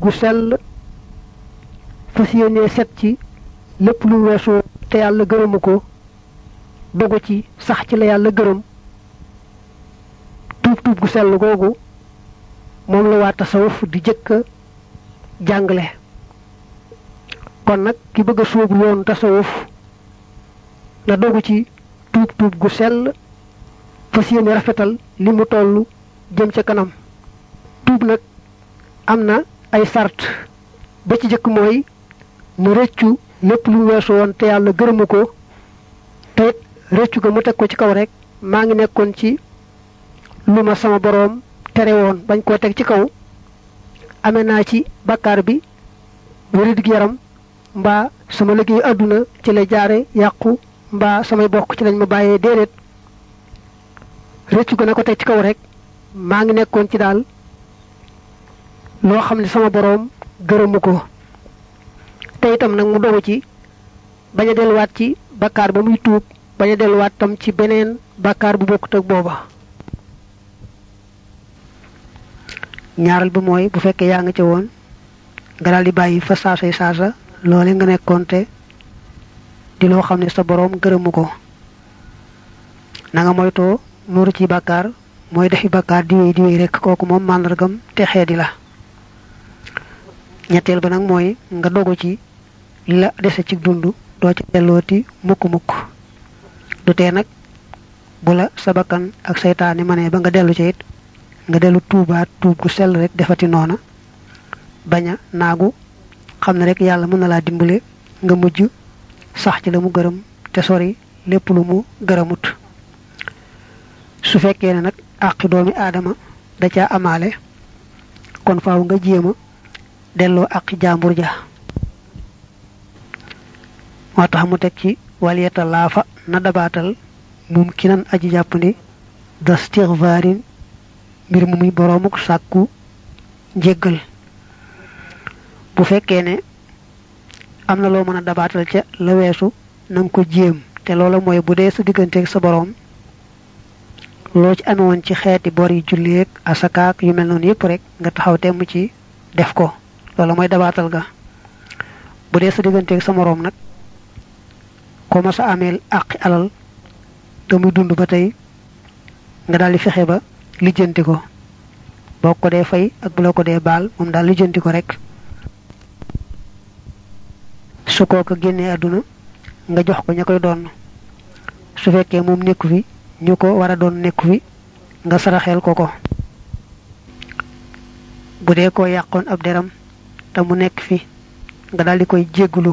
gu sell fas yéenee set ci lépp lu weesoo te yàlla gërëmu ko dogu ci sax ci la yàlla gërëm. Tuub tuub gu sell googu moom la waa tasawuf di kon ki bëgg tasawuf na dogu ci tuub tuub gu yéene rafetal li mu jëm ca kanam ay sart. Ba ci jëkk mooy mu rëccu lépp lu weesu woon te yàlla gërëmu ko te rëccu ko mu teg ko ci kaw rek maa ngi nekkoon ci lu ma sama boroom tere woon bañ koo teg ci kaw. Amee naa ci bakkaar bi wérid gi yaram mbaa sama liggéeyu àdduna ci la jaare yàqu mbaa samay bokk ci lañ ma bàyyee déedéet. Rëccu ko na ko teg ci kaw rek maa ngi nekkoon ci daal loo xam ne sama boroom gërëmu ko. Te itam nag mu dogu ci bañ a delluwaat ci bakkaar ba muy tuub bañ a delluwaat tam ci beneen bakkaar bu bokkut ak booba. Ñaaral bi mooy bu fekkee yaa nga ca woon nga daal di bàyyi fa saasay saasa loole nga nekkoon te di loo xam ne sa boroom gërëmu nga nuuru ci bàkkaar mooy defi bàkkaar di di rek màndargam te xeedi la ñetteel ba nag mooy nga dogu ci la dese ci dund doo ci dellooti mukk mukk. Du tee nag bu la sa bakkan ak seytaane ma ne ba nga dellu ci it nga dellu tuubaat tuub gu sell rek defati noona. Bañ a naagu xam ne rek yàlla mën na laa dimbale nga mujj sax ci la mu gërëm te sori lépp lu mu gërëmut. Su fekkee ne nag doomi aadama da caa amaale kon faaw nga jéema delloo àqi jàmbur ja. Moo tax mu teg ci waliyata laafa na dabaatal mum ki nan aji jàppandi da stigvarin mbir mu muy boroomuk sàkku njéggal. Bu fekkee ne am na loo ca la weesu na nga ko jéem. Te loola mooy bu dee sa digganteeg sa boroom loo ci amewoon ci xeeti bor yi julleeg asakaak yu mel yépp rek nga taxaw ci def ko loola mooy dabaatal ga. Bu dee sa digganteeg sa moroom nag ko ma sa ameel àqi alal te muy dund ba tey nga daal di fexe ba ko. Boo ko dee fay ak bu la ko moom daal lijjanti ko rek. Su kooka génnee àdduna nga jox ko ña koy doon. Su fekkee moom nekku fi ñu ko doon nekku fi nga saraxeel ko ko. Bu dee ko yàqoon ab deram te mu nekk fi nga daal di koy jéggulu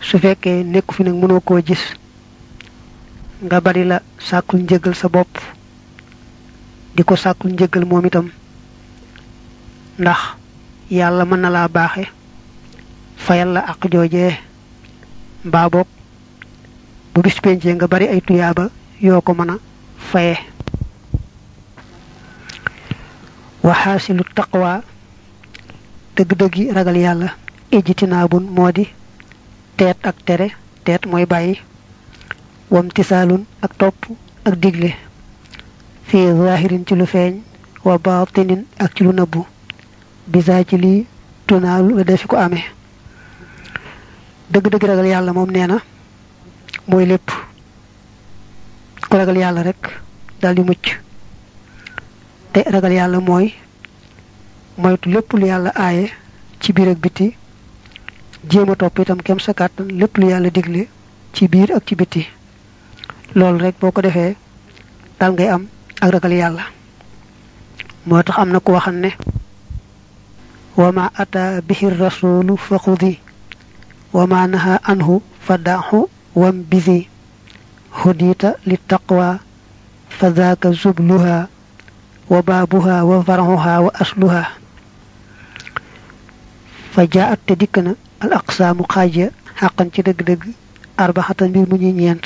su fekkee nekku fi nag mënoo koo gis nga bari la sàkkul njëgal sa bopp di ko sàkkul njëgal moom itam. Ndax yàlla mën na laa baaxe fayal la ak joojee mbaa boog bu bis pencee nga bari ay tuyaaba yoo ko mën a faye. Waxaasilu taqwa dëgg-dëggi ragal yàlla. Ijtinaabun moo di teet ak tere teet mooy bàyyi. Wam tisaalun ak topp ak digle. Fii zahirin ci lu feeñ wa baatinin ak ci lu nëbbu. Bisaa ci lii tunaalu la defi ko amee. Dëgg-dëgg ragal yàlla moom nee na mooy lépp. Ku ragal yàlla rek daldi mucc. Te ragal yàlla mooy moytu lépp lu yàlla aaye ci biir ak biti jéem a topp itam kem sa kàttan lépp lu yàlla digle ci biir ak ci biti loolu rek boo ko defee dal ngay am ak ragal yàlla moo tax am na ku wa ma ata bihi rasulu fa xudi wa ma naha anhu fa daaxu wam bisi hudita li taqwa fa daaka zubluha wa baabuha wa farxuha wa asluha fa jaat te dikk al aqsaamu xaaja xàqan ci dëgg-dëgg arbaxatan mbir mu ñuy ñeent.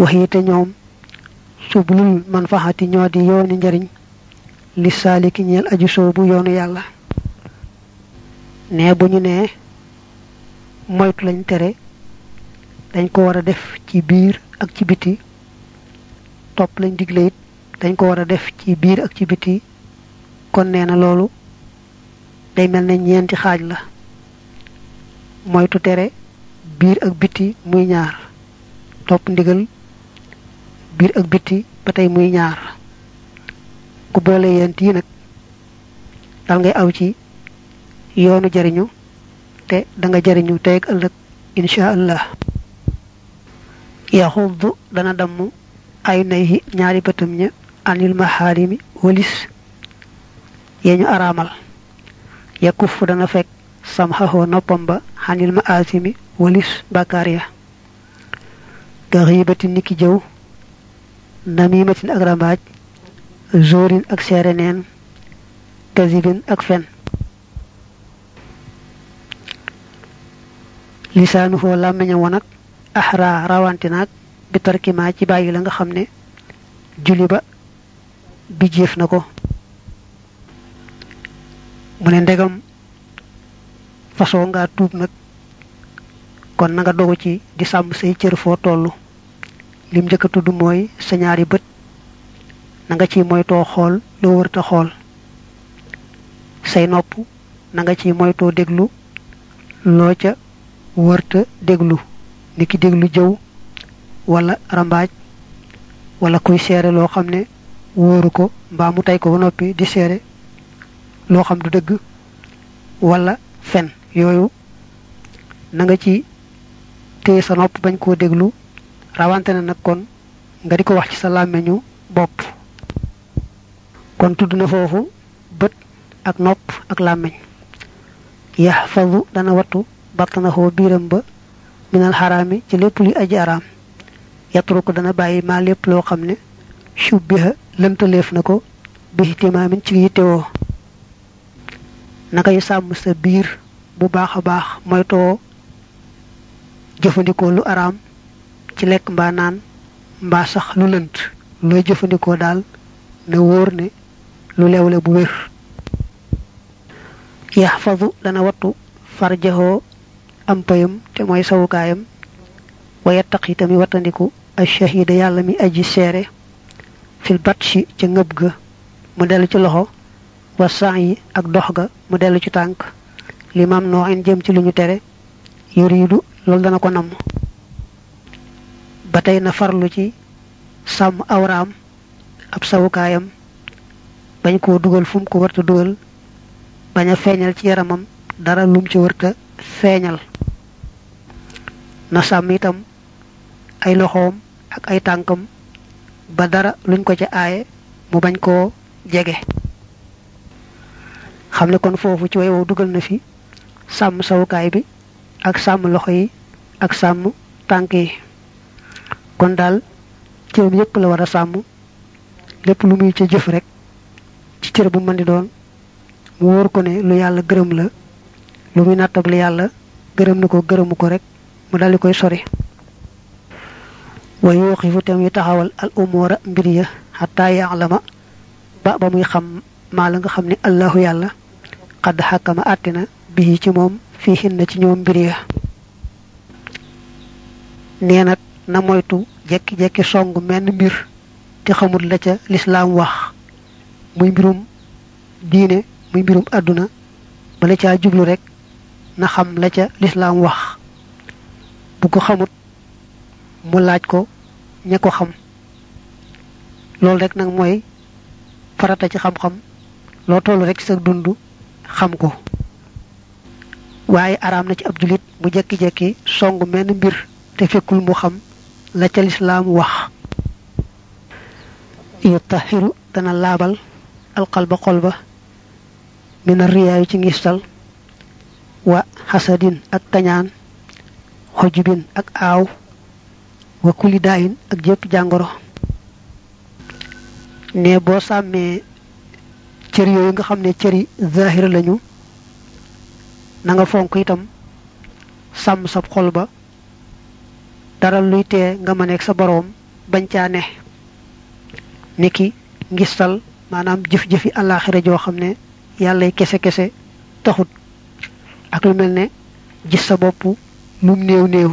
Waxiyite ñoom sublul manfaxati ñoo di njariñ li saaliki ñeel aju soobu yoonu yàlla. Ne bu ñu nee moytu lañ tere dañ ko war a def ci biir ak ci biti. Topp lañ digle it dañ ko war a def ci biir ak ci biti. Kon nee na day mel ne ñeenti xaaj la. Moytu tere biir ak biti muy ñaar. Topp ndigal biir ak biti ba tey muy ñaar. Ku boole yent yi nag dal ngay aw ci yoonu jariñu te da nga jariñu tey ak ëllëg insha allah. Yaxuddu dana damm ay nayhi ñaari bëtam ña anil maharimi walis yeñu araamal yakuf dana fekk samxaxoo noppam ba xanil ma asimi walis bàkkaar ya ka xiibati niki jëw namimatin ak rambaaj zorin ak seere neen kazibin ak fen lisaanu foo làmmiñam wa nag axra rawante naag bi tarkima ci bàyyi la nga xam ne julli ba bi jéef na ko mu ne ndegam fasoo nga tuub nag. Kon na nga dogu ci di sàmm say cër foo tollu lim njëkk a tudd mooy sa ñaari bët. Na nga ci moytoo xool loo wërta xool. Say nopp na nga ci moytoo déglu loo ca wërta déglu. Niki déglu jëw wala rambaaj wala kuy seere loo xam ne ko mbaa mu tey ko ba di seere loo xam du dëgg wala fen yooyu na nga ci téye sa nopp bañ koo déglu rawante na nag kon nga di ko wax ci sa làmmeñu bopp. kon tudd na foofu bët ak nopp ak làmmeñ yaxfadu dana wattu battanaxoo biiram ba minal xaraami ci lépp luy aji araam. Yatruku dana bàyyi maa lépp loo xam ne shubbiha lëntaleef na bi ihtimaamin ci yittewoo nakay sàmm sa biir bu baax a baax moytoo jëfandikoo lu araam ci lekk mbaa naan mbaa sax lu lënt. Looy jëfandikoo daal na wóor ne lu lewle bu wér. Yaxfadu dana wattu farjaxoo am payam te mooy sawukaayam. Waya taqi tami wattandiku ashahida yàlla mi aji seere fil batshi ca ngëb mu dellu ci loxo wa san yi ak dox ga mu dellu ci tànk. Li mam noo in jëm ci lu ñu tere. Yuriidu loolu dana ko namm. Ba tey na farlu ci sàmm awraam ab sawukaayam. Bañ koo dugal fu mu ko warta dugal. Bañ a feeñal ci yaramam dara lum ci warta feeñal. Na sàmm itam ay loxoom ak ay tànkam ba dara luñ ko ca aaye mu bañ jege xam ne kon foofu ci way wow dugal na fi sàmm sawukaay bi ak sàmm loxo yi ak sàmm tànk yi. kon daal cëram yëpp la war a sàmm. lépp lu muy ca jëf rek ci cër bu mën di doon. mu wóor ko ne lu yàlla gërëm la lu muy nattable yàlla gërëm na ko gërëmu ko rek mu daldi koy sori. wa yuqifu te muy taxawal al umura mbir ya xataa yaalama ba ba muy xam maa la nga xam ne allahu yàlla. Xadd xàkkama àttina bii ci moom fii hinna ci ñoom mbir ya. Nee nag na moytu jekki-jekki song menn mbir te xamul la ca lislaam wax. Muy mbirum diine muy mbirum àdduna bala caa jublu rek na xam la ca lislaam wax. Bu ko xamut mu laaj ko ña ko xam. Rek nag mooy farata ci xam-xam. Loo tollu rek sa dund xam ko. Waaye araam na ci ab julit mu jekki-jekki song menn mbir te fekkul mu xam la ca lislaam wax. Yu taxiru dana laabal alqalba xol ba mina riyaayu ci ngistal wa xasadin ak kañaan xojubin ak aaw wa kuli daayin ak jépp jàngoro. Ne boo sàmmee cër yooyu nga xam ne cëri zahira lañu na nga fonk itam sàmm sab xol ba dara luy tee nga mëneeg sa boroom bañ caa ne. Niki ngistal maanaam jëf-jëfi àllaaxira joo xam ne yàllay kese-kese taxut ak lu mel ne gis sa bopp lum néew néew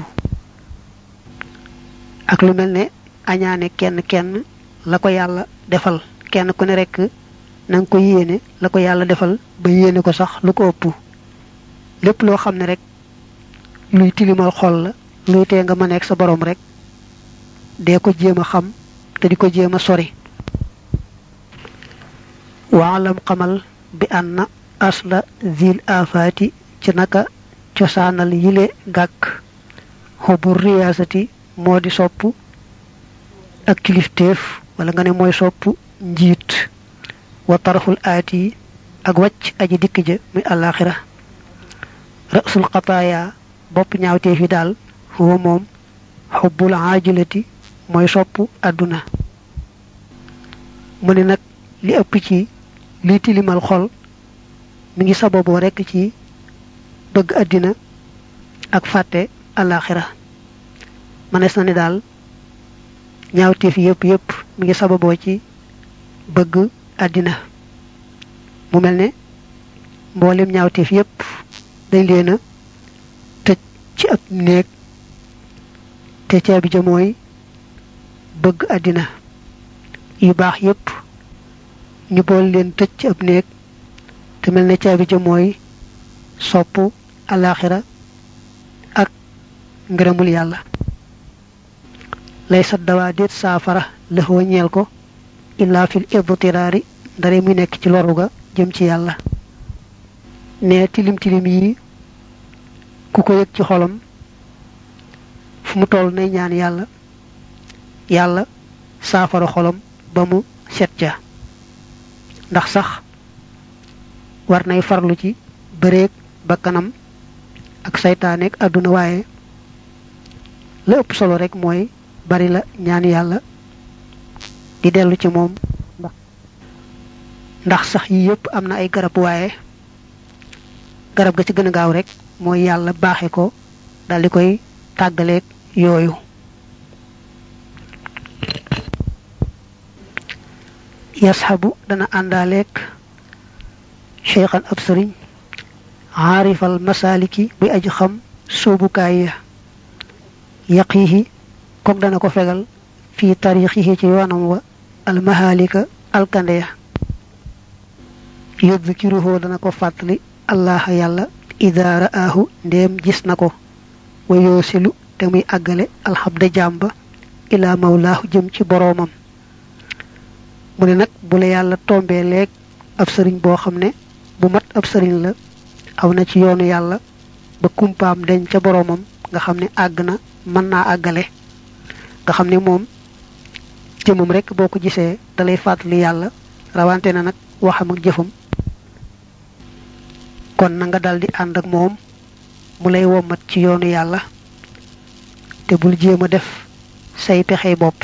ak lu mel ne kenn kenn la ko yàlla defal. Kenn ku ne rekk na nga ko yéene la ko yàlla defal ba yéene ko sax lu ko ëpp. Lépp loo xam ne rek luy tilimal xol la luy tee nga mëneeg sa borom rek dee ko jéem xam te ko jéem a waalam bi ànna asla zil afaati ci naka cosaanal yile gàkk. Xobur riyaasati moo di sopp ak kilifteef wala nga ne mooy njiit wa taraful aati ak wàcc aji dikk ja muy àllaaxira. Rasul xataaya bopp ñaawteef yi daal huwa moom xubbul aajilati mooy sopp àdduna. Mu ne li ëpp ci liy tilimal xol mi ngi sababoo rekk ci bëgg àddina ak yépp yépp mi ngi ci bëgg àddina. Mu mel ne mboolem ñaawteef yépp dañ leen tëj ci ab néeg. Te caabi ja mooy bëgg àddina yu baax yépp ñu bool leen tëj ci ab néeg. Te mel ne caabi ja mooy sopp alaaxira ak ngërëmul yàlla. Lay sa dawaa saafara lëxoo ñeel ko. Illaa fil ibtiraari ndare muy nekk ci loru ga jëm ci yàlla. Ne tilim tilim yi ku ko yëg ci xolam fu mu toll nay ñaan yàlla yàlla saafara xolam ba mu set ndax sax war nay farlu ci bakkanam ak saytaaneeg àdduna waaye la ëpp solo rek mooy bari la ñaan yàlla di dellu ci moom ndax sax yi yépp am na ay garab waaye garab ga ci gën a rek ko daldi koy tàggaleeg yooyu. Yasxabu dana àndaaleeg cheikhan ab sëriñ aarifal masaliki buy aji xam soobukaay ya. Yaqiihi kook dana ko fegal fii tariixihi ci yoonam wa almahalika alkande ya yudkiruhu dana ko fàttali allah yàlla ida ra'aahu ndéem gis na ko wa muy àggale alxabda jàmba ila mawlaahu jëm ci boroomam mu ne nag bu la yàlla tombee leeg ab sëriñ boo xam ne bu mat sëriñ la aw na ci yoonu yàlla ba ca boroomam nga xam ne àgg na àggale nga xam ne jëmam rek boo ko gisee dalay fàttali yàlla rawante na nag waxam ak jëfam kon na nga daldi ànd ak moom mu lay wommat ci yoonu yàlla te bul jéem a def say pexey bopp.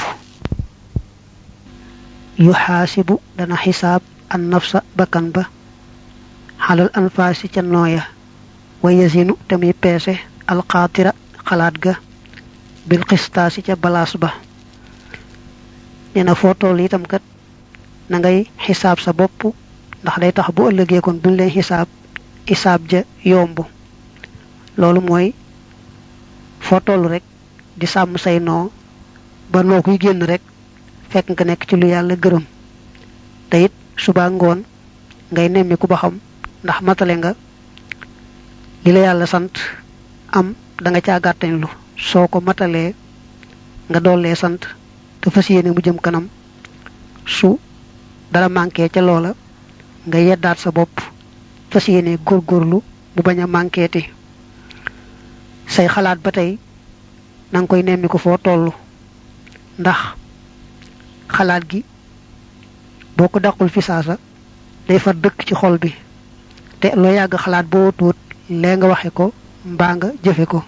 Yu xaasibu dana xisaab an nafsa bakkan ba xalal anfaasi ca nooya wa yasinu te muy peese alxaatira xalaat ga bil xistaasi ca balaas ba nee na foo toll itam kat na ngay xisaab sa bopp ndax day tax bu ëllëgee kon buñ leen xisaab xisaab ja yomb loolu mooy foo toll rek di sàmm say noo ba noo kuy génn rek fekk nga nekk ci lu yàlla gërëm te it suba ngoon ngay nemmiku ba xam ndax matale nga li la yàlla sant am da nga caa gàttañlu soo ko matalee nga dollee sant te fas yéene mu jëm kanam su dara manqué ca loola nga yeddaat sa bopp fas yéene góorgóorlu mu bañ a manquéti say xalaat ba tey na nga koy nemmi ko foo toll. Ndax xalaat gi boo ko daqul fi saasa day far dëkk ci xol bi. Te loo yàgg xalaat boo tuut lee nga waxe ko mbaa nga jëfe ko.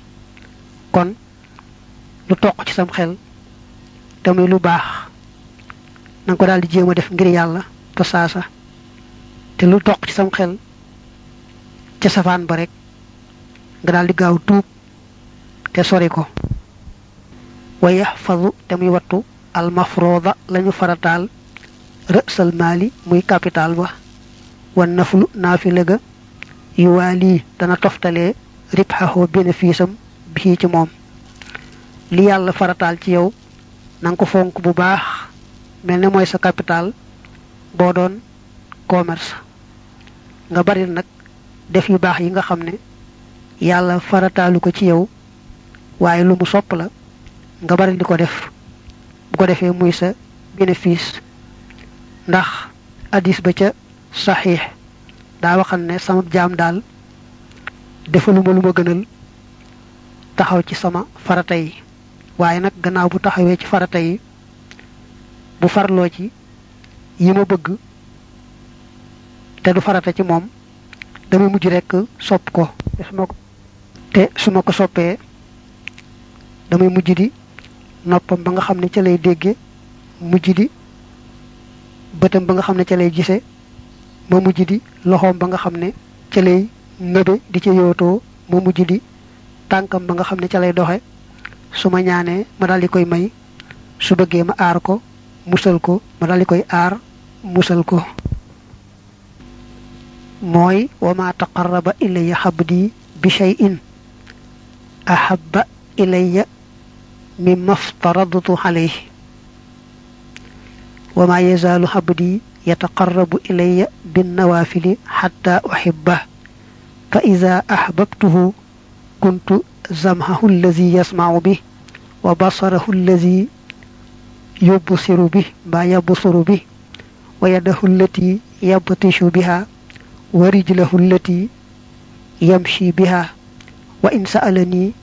Kon lu toq ci sam xel te muy lu baax. Na nga ko daal di jéem a def ngir yàlla te saasa te lu toq ci sam xel ca safaan ba rek nga daal di gaaw tuub te sori ko. Wa yaxfadu te muy wattu al lañu farataal rësal maali muy capital ba. Wan naflu naafile ga yu waa lii dana toftalee ribxaxoo bénéfice am bii ci moom. Li yàlla farataal ci yow na nga ko fonk bu baax. Mel ne mooy sa capital boo doon commerce. Nga bari nag def yu baax yi nga xam ne yàlla farataalu ko ci yow waaye lu mu sopp la nga bari di ko def. Bu ko defee muy sa bénéfice. Ndax hadis ba ca saxiix daa waxal ne sama jaam daal defaluma lu ma gënal taxaw ci sama farata yi waaye nag gannaaw bu taxawee ci farata yi bu farloo ci yi ma bëgg te du farata ci moom damay mujj rekk sopp ko. Te su ma ko te su ma ko soppee damay mujj di noppam ba nga xam ne ca lay dégge mujj di bëtam ba nga xam ne ca lay gise ma mujj di loxoom ba nga xam ne lay di ca yootoo ma mujj di tànkam ba nga xam ne lay su ma ñaanee ma koy may. Su ma aar ko musal ko ma daldi koy aar musal ko. Mooy wa ma taqarraba ilayya xabdi bi shay'in. Ahabba ilayya mimma aftaradtu alayhi. Wa ma yazaalu xabdi xatta uxibbah fa ida axbabtuhu kuntu zamhahu allazi yasmacu bih wa basarahu allazi yubsiru bih mbaa yabsuru bih wa yadahu allati yabtishu biha wa rijlahu allati yamshi biha wa in sa'alani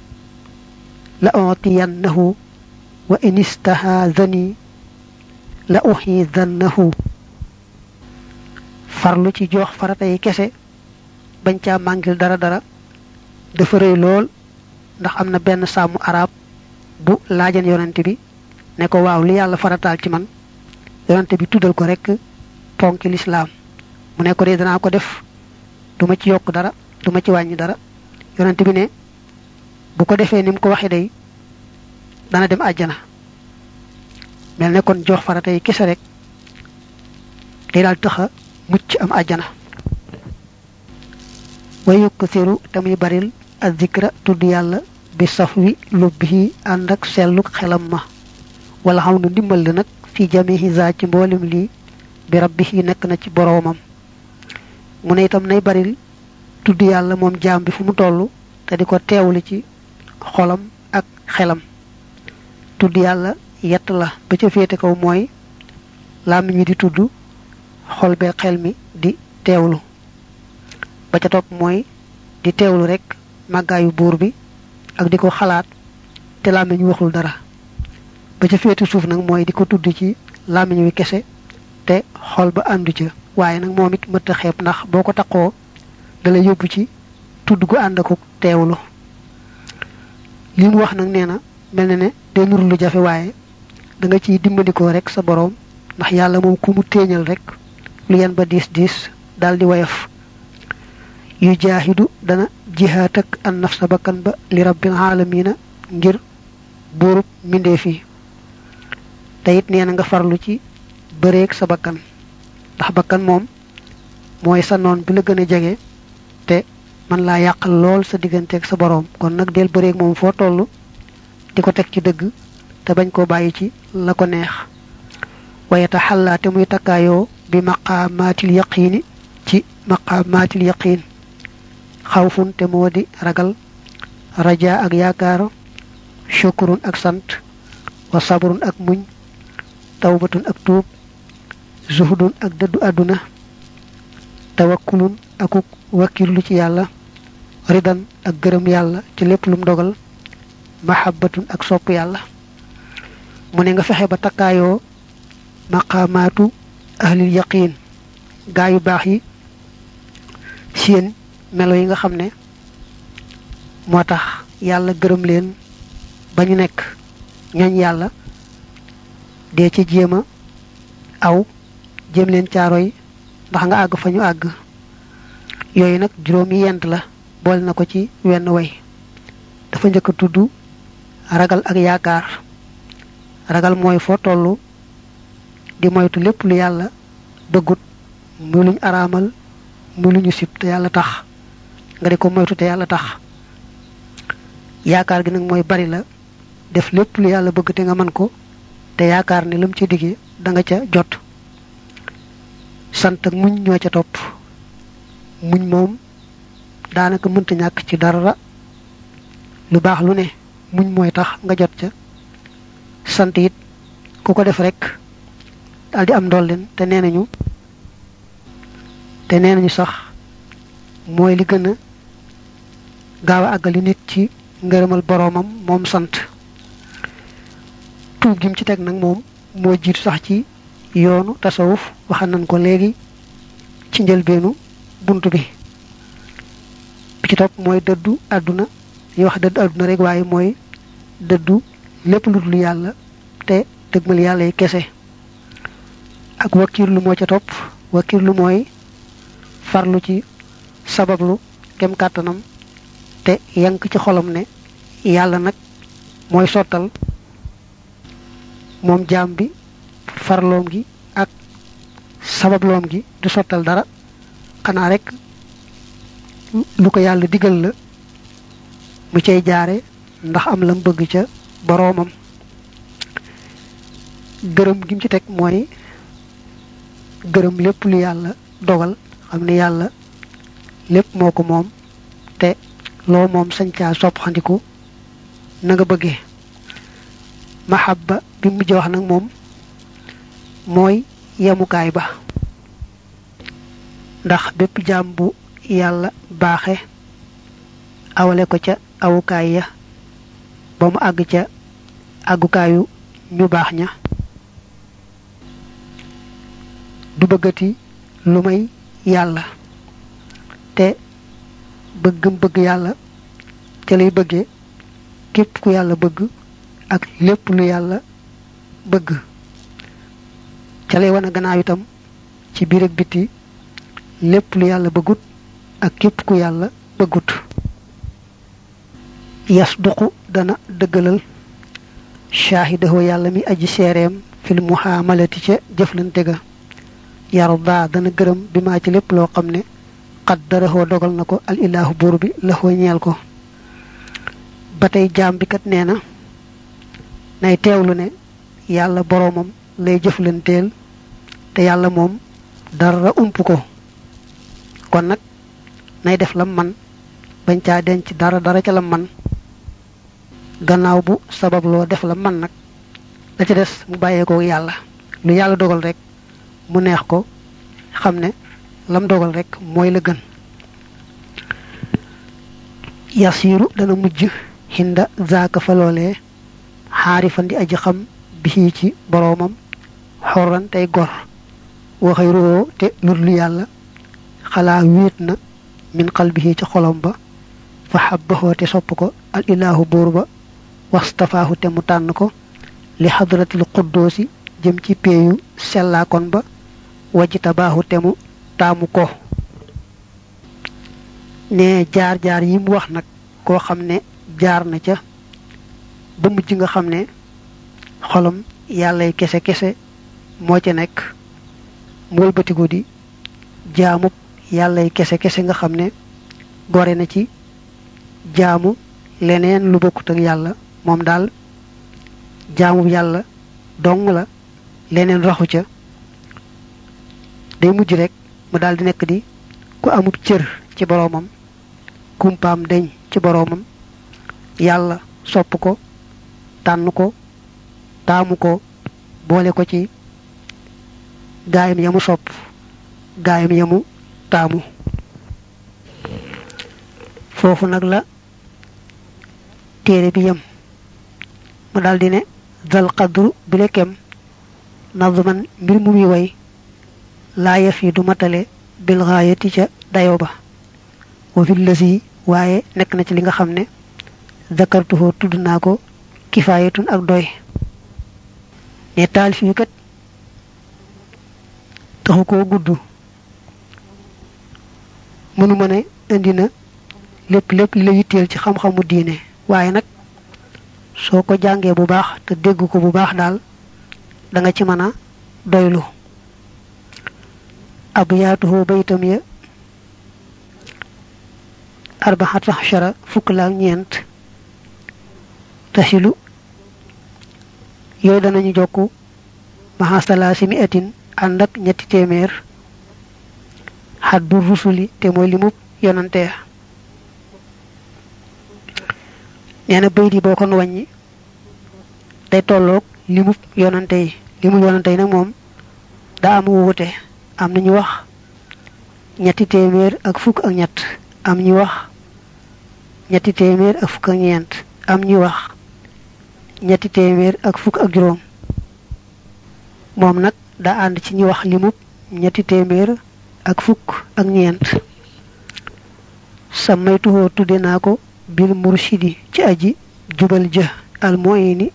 la utiyannahu wa in istahaadani la uxiidannahu farlu ci jox farata yi kese bañ caa màngil dara dara dafa rëy lool ndax am na benn sàmmu arab bu laajan yonante bi ne ko waaw li yàlla farataal ci man yonante bi tuddal ko rek ponki lislaam. Mu ne ko de danaa ko def duma ci yokk dara duma ci wàññi dara. Yonante bi ne bu ko defee ni mu ko waxee day dana dem àjjana. Mel ne kon jox farata yi kese rek day daal taxa mucc am àjjana. Wa te muy baril ak zikra tudd yàlla bi saf wi lubbihi ànd ak selluk xelam ma wala xam nu ndimbal li nag fi jamihi za ci mboolem lii bi rabbihi nekk na ci boroomam. Mu ne itam nay baril tudd yàlla moom jaam bi fu mu te di ko teewlu ci xolam ak xelam. Tudd yàlla yett la ba ca féete kaw mooy làmmiñ wi di tudd xol bee xel mi di teewlu. Ba ca topp mooy di teewlu rek màggaayu buur bi ak di ko xalaat te làmmiñ waxul dara. Ba ca féete suuf nag mooy di ko tudd ci làmmiñ wi kese te xol ba àndu ca. Waaye nag moom it mëtta xeeb ndax boo ko taqoo dala yóbbu ci tudd gu ànd ko teewlu. Wax nag nee na mel na ne day nuru lu jafe waaye da nga ciy dimbandikoo rek sa boroom ndax yàlla moom ku mu téeñal rek lu yen ba diis diis daal di woyof yu jaahidu dana jihaat ak an nafsa ba li rabbil aalamiina ngir buurub mbindeef yi. Te it nee na nga farlu ci bëreeg sa ndax bakkan moom mooy sa noon bi la gën a jege te man laa yàqal lool sa digganteeg sa boroom. Kon nag del bëreeg moom foo toll di ko teg ci dëgg te bañ koo bàyyi ci la ko neex. Waaye te xallaate muy takkaayoo bi maqaamaatil yaqiini ci maqaamaatil yaqiin xawfun te moo ragal raja ak yaakaar shukurun ak sant wa sabrun ak muñ tawbatun ak tuub zuhdun ak dëddu àdduna tawakkulun akuk wakkirlu ci yàlla ridan ak gërëm yàlla ci lépp lum dogal mahabbatun ak sopp yàlla. Mu ne nga fexe ba takkaayoo maqaamaatu ahlil yaqiin gaa yu baax yi melo yi nga xam ne moo tax leen ba ñu nekk ñooñ yàlla dee ci jéem a aw jéem leen caaroy ndax nga àgg fa ñu àgg. Yooyu nag juróomi yent la boole na ko ci wenn way. Dafa njëkk a tudd ragal ak yaakaar. Ragal mooy foo toll di moytu lépp lu yàlla bëggut muy luñ araamal muy lu ñu sib te yàlla tax nga di ko moytu te yàlla tax. Yaakaar gi nag mooy bari la. Def lépp lu yàlla bëgg te nga mën ko. Te yaakaar ne lam ci digge da nga ca jot. Sant ak muñ ñoo ca topp. Muñ moom daanaka mënta ñàkk ci dara. Lu baax lu ne muñ mooy tax nga jot ca. Sant it ku ko def rek daal di am ndolleen te nee nañu te nee nañu sax mooy li gën a gaaw a àggali nit ci ngërëmal boroomam moom sant. Tuub gi mu ci teg nag moom moo jiitu sax ci yoonu tasawuf waxan nañ ko léegi ci njëlbeenu bunt bi. Bi ci topp mooy dëddu àdduna yi wax dëddu àdduna rek waaye mooy dëddu lépp lu dul yàlla te dëgmal yàlla yi kese. Ak wakiirlu moo ca topp wakiirlu mooy farlu ci sabablu kem kàttanam te yank ci xolam ne yàlla nag mooy sottal moom jaam bi farloom gi ak sababloom gi du sottal dara. Xanaa rek lu ko yàlla digal la mu cay jaare ndax am lam bëgg ca boroomam. Gërëm gi mu ci teg mooy gërëm lépp lu yàlla dogal xam ne yàlla lépp moo ko te loo moom sañ caa soppandiku na nga bëggee. Mahabba bi mujj wax nag moom mooy yemukaay ba. Ndax bépp jaam bu yàlla baaxe awale ko ca awukaay ya ba mu àgg ca àggukaayu ñu baax ña. Du bëggati lu may yàlla. te bëggam bëgg yàlla ca lay bëggee képp ku yàlla bëgg ak lépp lu yàlla bëgg. Ca lay wane gannaaw itam ci biir ak biti lépp lu yàlla bëggut ak képp ku yàlla bëggut. Yasduqu dana dëggalal shaahidahu yàlla mi aji seereem fil muhaamalati ca jëflante ga. Yarda dana gërëm bi maa ci lépp loo xam ne qaddarahu dogal na ko al ilaahu buur bi laxoo ñeel ko. Ba tey jaam bi kat nee na nay teewlu ne yàlla boroomam lay jëflanteel te yàlla moom dara ump ko. Kon nag nay def lam man bañ caa denc dara dara ca lam man. Gannaaw bu sabab loo def la man nag la ca des mu yàlla. Lu yàlla dogal rek mu neex ko xam ne lam dogal rek mooy la gën yasiiru dana mujj xinda zaaka fa loolee xaarifan di aji xam bi ci boroomam xorran tey gor waxay ruwoo te ludlu yàlla xalaa wéet min qalbihi ci xolom ba fa xabbahoo te sopp ko al ilaahu buur ba wastafaahu te mu tànn ko li xadratil quddoosi jëm ci peeyu sellaakon ba wajtabaahu te mu taamu ko ne jaar jaar yi mu wax nag koo xam ne jaar na ca ba mujj nga xam ne xolam yàllay kese kese moo ca nekk mu wëlbatiku di jaamub yàllay kese kese nga xam ne gore na ci jaamu leneen lu bokkut ak yàlla moom daal jaamu yàlla dong la leneen raxu ca day mujj rek mu daal di nekk di ku amub cër ci boroomam kumpaam deñ ci boroomam yàlla sopp ko tànn ko taamu ko boole ko ci gaayam yamu sopp gaayam yamu taamu. Foofu nag la téere bi yem. Mu daldi ne dal qadru bi nazman mbir mu way laa yaf yi du matale bil gaayati ca dayo ba. Wa fi lasi waaye nekk na ci li nga xam ne zakartuhoo tudd naa ko kifaayatun ak doy. Ne taalif yi kat taxu koo gudd. Mënuma ne indi na lépp lépp li la yitteel ci xam-xamu diine. Waaye nag soo ko jàngee bu baax te dégg ko bu baax daal da nga ci mën a doylu. Abyaatuhu baytam ya arbaxata xashara fukk laak ñeent tasilu yooyu danañu jokk maxasalaasi mi atin ànd ak ñetti téeméer xaddu rusuli te mooy limub yonante ya nee na bayit yi boo kon wàññi day tolloog limub yonante yi limub yonante yi nag moom daa am am na ñu wax. Ñetti téeméer ak fukk ak ñett. Am ñu wax. Ñetti téeméer ak fukk ak ñeent. Am ñu wax. Ñetti téeméer ak fukk ak juróom. Moom nag daa ànd ci ñu wax limub ñetti ak fukk ak ñeent. Tudde naa ko bil murshidi ci aji jubal jë al muini.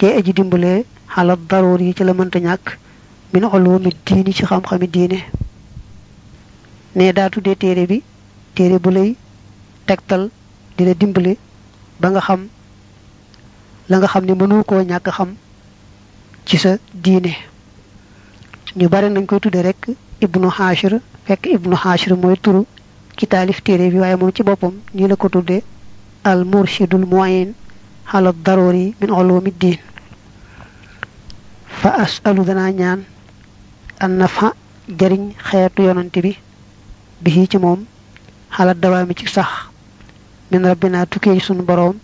Jay aji dimbalee xalaat daroor ci la mënta ñàkk min ulumi diini ci xam-xami diine. Ne daa tuddee téere bi téere bu lay tegtal di la dimbale ba nga xam la nga xam ne mënu koo ñàkk xam ci sa diine. Ñu bari nañ koy tudde rek ibnu hashir fekk ibnu hashir mooy turu ki taalif téere bi waaye moom ci boppam nii la ko tudde al murshidul muin xala daruri min ulumi diin fa asalu danaa ñaan an nafa jariñ xeetu yonante bi bi ci moom xala dawaami ci sax min rabbina tukkee sunu boroom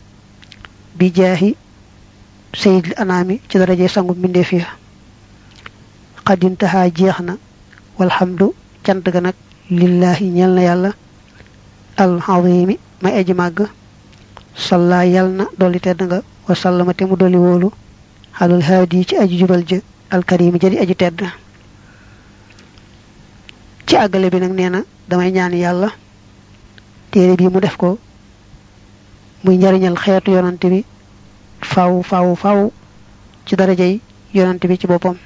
bi jaahi sayidil anaami ci daraje sangu mbindeef ya. Xadintahaa jeex na walhamdu cant ga nag lillahi ñel na yàlla may aji màgg salla yal na dolli tedd nga wa sallama te mu dolli wóolu xalal haadi ci aji jubal jë alkarimi jadi aji tedd ci àggale bi nag nee na damay ñaan yàlla téere bi mu def ko muy njariñal xeetu yonante bi faw faw faw ci darajay yonante bi ci boppam.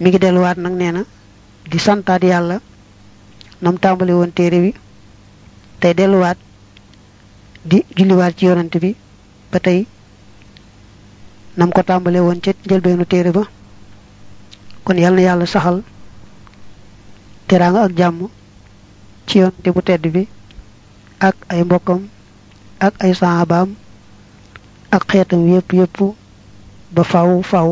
Mi ngi delluwaat nag nee na di santaat yàlla nam tàmbali woon téere bi tey delluwaat di julliwaat ci yonante bi ba tey nam ko tàmbale woon ca njëlbeenu téere ba. Kon yal na yàlla saxal teraanga ak jàmm ci yonante bu tedd bi ak ay mbokkam ak ay saabaam ak xeetam yépp yépp ba faw faw